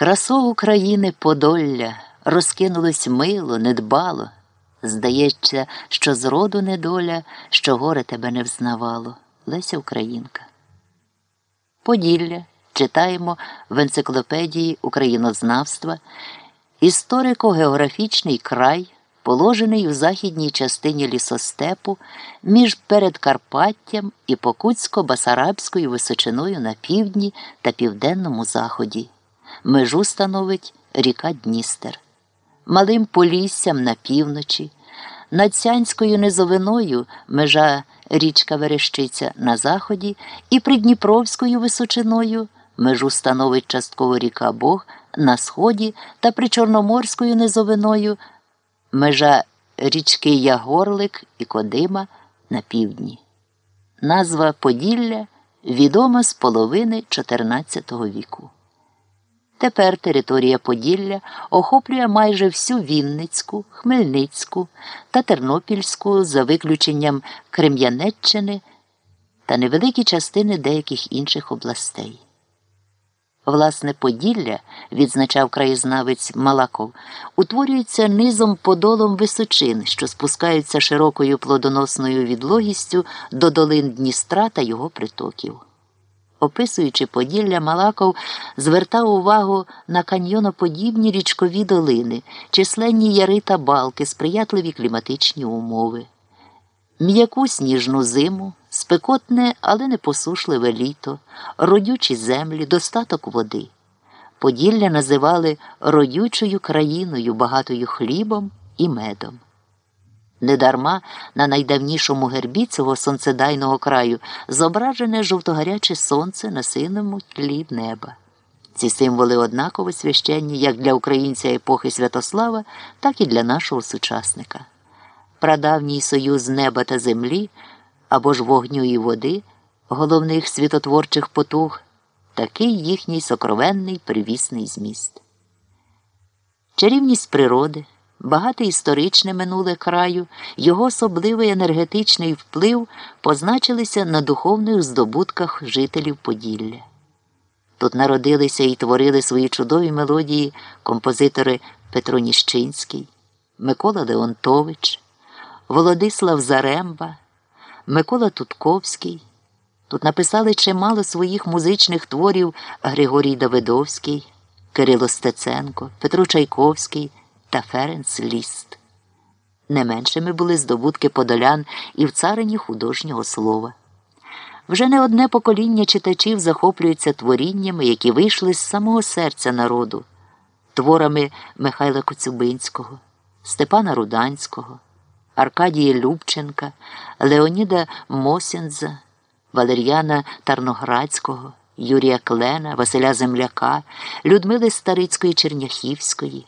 Красу України Подолля розкинулось мило, недбало. Здається, що зроду недоля, що горе тебе не взнавало. Леся Українка. Поділля читаємо в енциклопедії українознавства історико-географічний край, положений у західній частині лісостепу між Передкарпаттям і Покутсько-Басарабською височиною на півдні та південному заході. Межу становить ріка Дністер, Малим Поліссям на півночі, над Сянською низовиною межа річка Верещиця на заході і Придніпровською височиною межу становить частково ріка Бог на сході та причорноморською низовиною межа річки Ягорлик і Кодима на півдні. Назва Поділля відома з половини XIV віку. Тепер територія Поділля охоплює майже всю Вінницьку, Хмельницьку та Тернопільську за виключенням Крем'янеччини та невеликі частини деяких інших областей. Власне, Поділля, відзначав краєзнавець Малаков, утворюється низом подолом височин, що спускаються широкою плодоносною відлогістю до долин Дністра та його притоків. Описуючи Поділля, Малаков звертав увагу на каньйоноподібні річкові долини, численні яри та балки, сприятливі кліматичні умови, м'яку сніжну зиму, спекотне, але не посушливе літо, родючі землі, достаток води. Поділля називали родючою країною, багатою хлібом і медом. Недарма на найдавнішому гербі цього сонцедайного краю зображене жовтогаряче сонце на синому тлі неба. Ці символи однаково священні як для українця епохи Святослава, так і для нашого сучасника. Прадавній союз неба та землі або ж вогню і води, головних світотворчих потуг, такий їхній сокровенний привісний зміст. Чарівність природи багате історичне минуле краю, його особливий енергетичний вплив позначилися на духовних здобутках жителів Поділля. Тут народилися і творили свої чудові мелодії композитори Петро Ніщинський, Микола Леонтович, Володислав Заремба, Микола Тутковський. Тут написали чимало своїх музичних творів Григорій Давидовський, Кирило Стеценко, Петро Чайковський та Ференц Ліст. Не меншими були здобутки подолян і в царині художнього слова. Вже не одне покоління читачів захоплюються творіннями, які вийшли з самого серця народу, творами Михайла Коцюбинського, Степана Руданського, Аркадія Любченка, Леоніда Мосінза, Валер'яна Тарноградського, Юрія Клена, Василя Земляка, Людмили Старицької Черняхівської.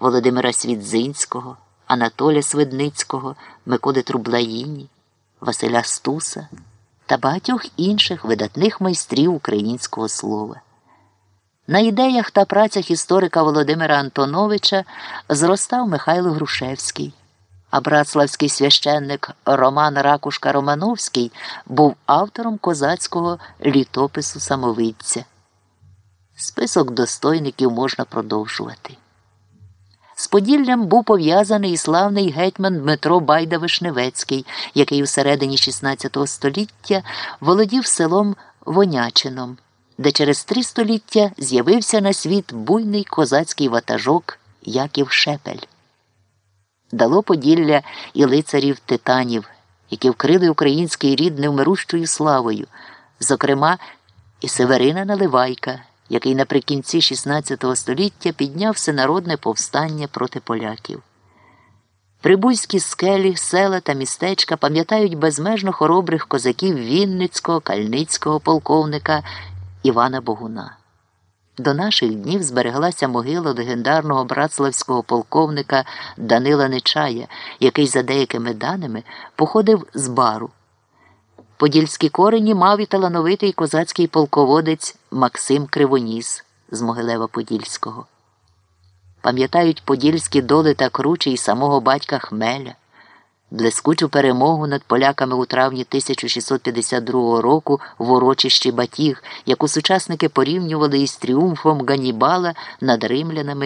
Володимира Свідзинського, Анатолія Свидницького, Миколи Трублаїні, Василя Стуса та багатьох інших видатних майстрів українського слова. На ідеях та працях історика Володимира Антоновича зростав Михайло Грушевський, а братславський священник Роман Ракушка Романовський був автором козацького літопису самовидця. Список достойників можна продовжувати. З Поділлям був пов'язаний і славний гетьман Дмитро Байда Вишневецький, який у середині XVI століття володів селом Вонячином, де через три століття з'явився на світ буйний козацький ватажок Яків Шепель. Дало Поділля і лицарів титанів, які вкрили український рід невмирущою славою, зокрема, і Северина Наливайка який наприкінці XVI століття підняв всенародне повстання проти поляків. Прибузькі скелі, села та містечка пам'ятають безмежно хоробрих козаків Вінницького, Кальницького полковника Івана Богуна. До наших днів збереглася могила легендарного братславського полковника Данила Нечая, який, за деякими даними, походив з бару. Подільські корені мав і талановитий козацький полководець Максим Кривоніс з Могилева Подільського. Пам'ятають подільські доли та кручі й самого батька Хмеля. Блискучу перемогу над поляками у травні 1652 року в урочищі Батіг, яку сучасники порівнювали із тріумфом Ганнібала над римлянами